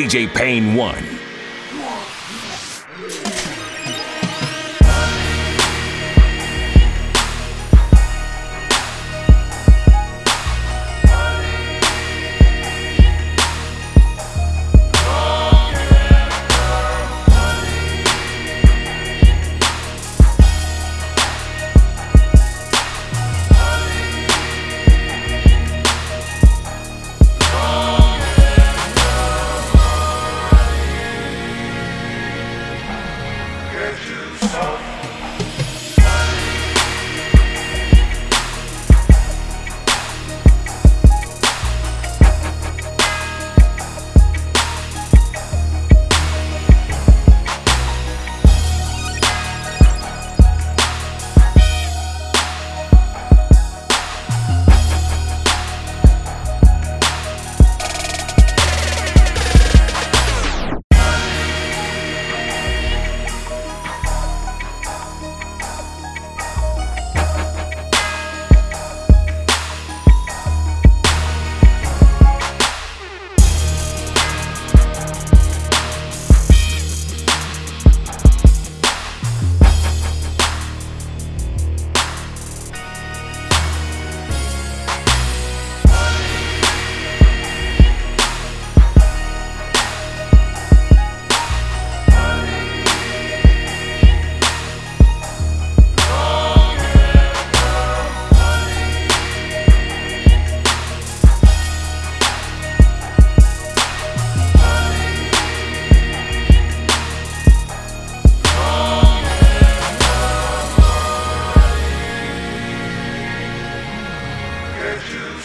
DJ Payne 1.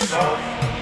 Tchau.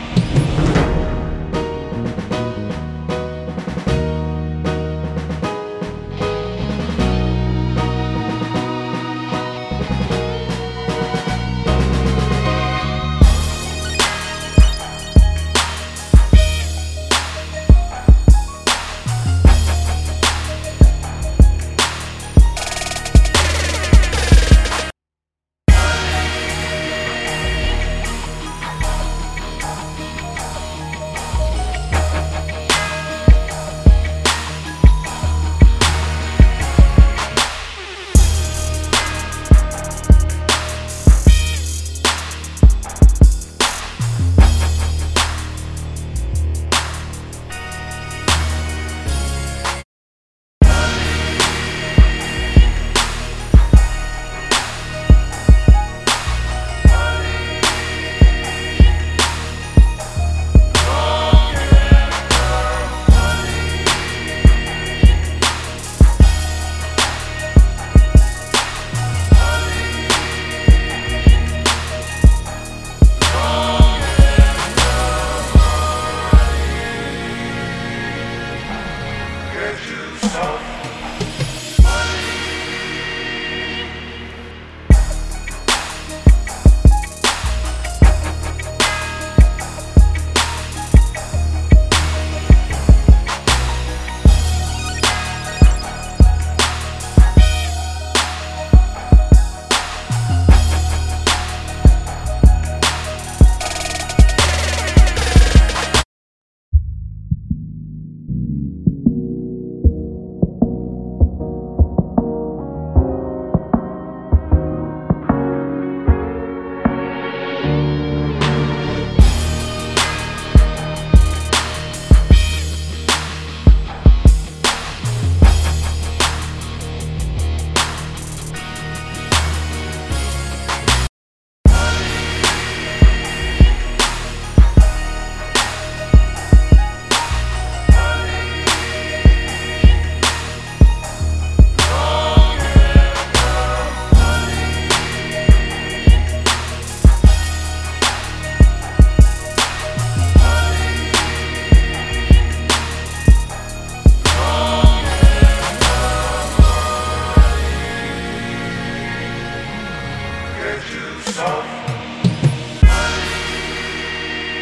Oh.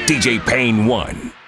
DJ Payne 1.